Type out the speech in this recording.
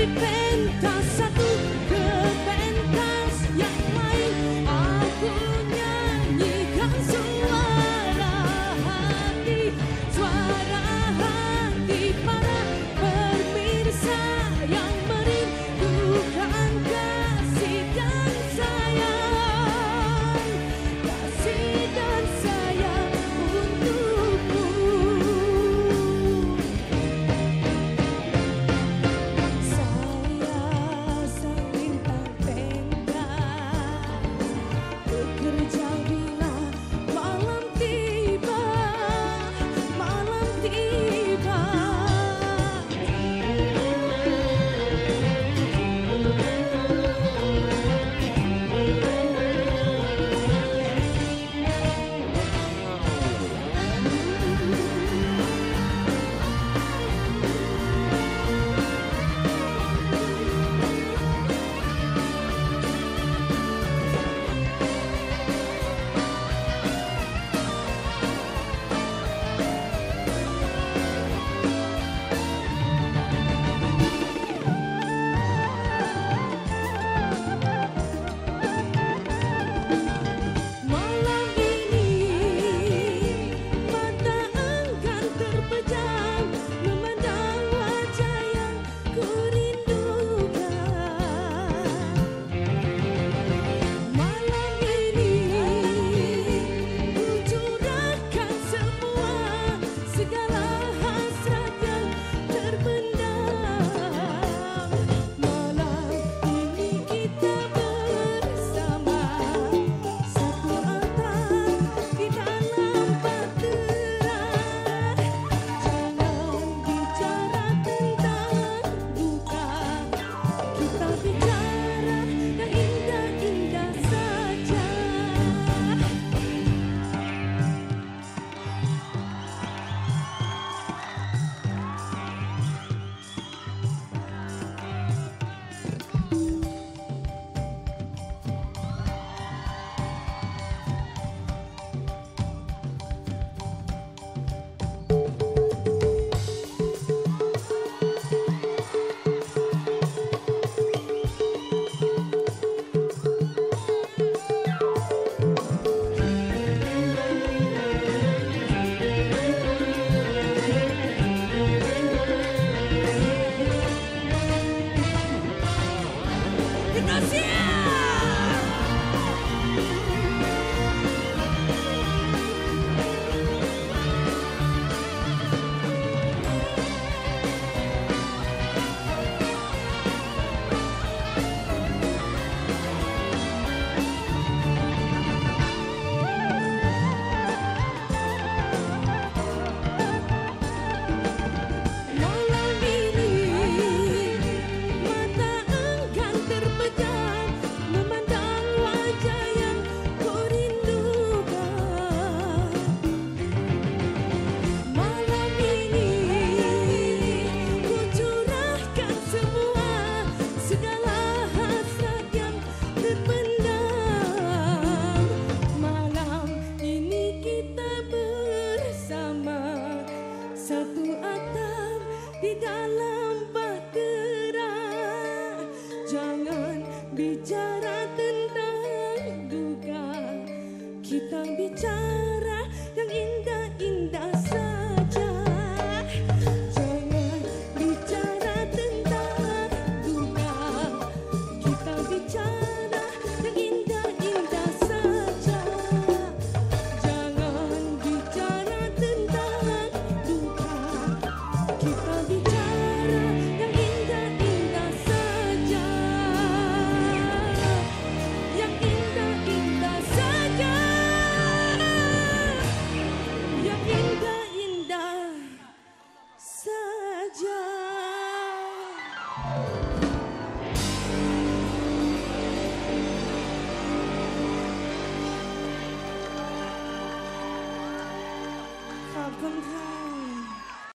y ventas a tu Lucian! kita bicara yang indah-indah Bye.